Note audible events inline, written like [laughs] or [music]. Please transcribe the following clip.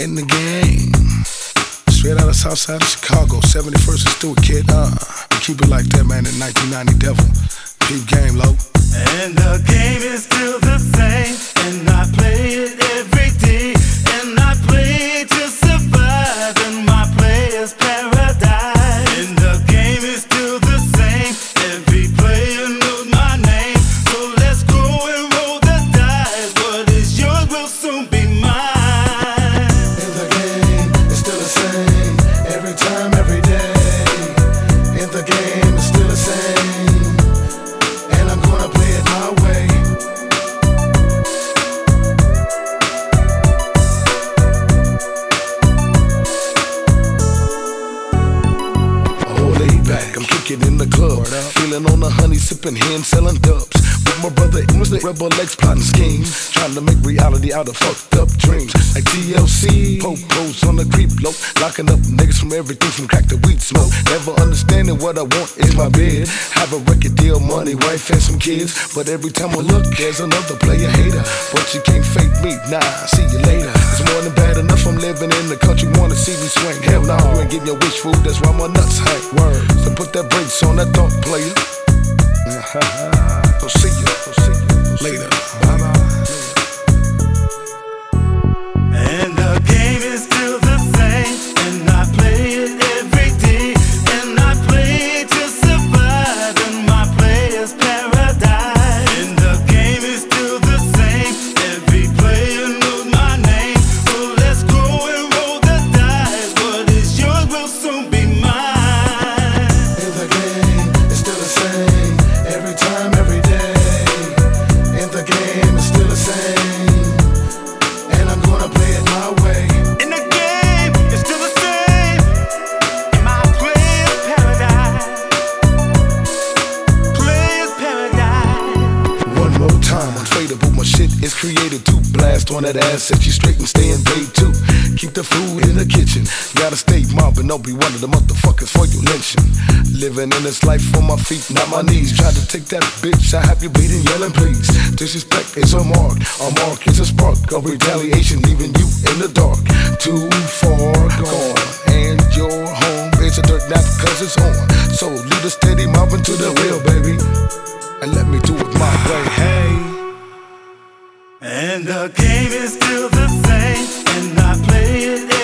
in the game. Straight out of South Side of Chicago, 71st and Stewart, kid. Uh, keep it like that, man, in 1990 Devil. Peep game, low. And the game is still the same, I'm kicking in the club. Feeling on the honey, sipping hen, selling dubs. With my brother, it was the rebel X plotting schemes. Trying to make reality out of fucked up dreams. Like TLC, Popos on the creep low. Locking up niggas from everything from crack to weed smoke. Never understanding what I want is my bed. Have a record deal, money, wife, and some kids. But every time I look, there's another player hater. But you can't fake me, nah, see you later. It's more than bad enough I'm living in the country, wanna see me swing. Hell no, you ain't getting your wish food, that's why my nuts hang. Word. So put that brakes on that thought, player. [laughs] I'll see you, I'll see you later. Bye bye. And the game is still the same, and I play it every day, and I play to survive in my player's paradise. Blast on that ass. Set you straight and staying paid too. Keep the food in the kitchen. Gotta stay mobbing. Don't be one of the motherfuckers for you lynching. Living in this life on my feet, not my knees. Try to take that bitch. I have you bleeding, yelling, please. Disrespect is a mark. A mark is a spark of retaliation, leaving you in the dark. Too far gone. And your home is a dirt nap cause it's on. So lead a steady mobbing to the real, baby. And let me do it my way. Hey. And the game is still the same, and I play it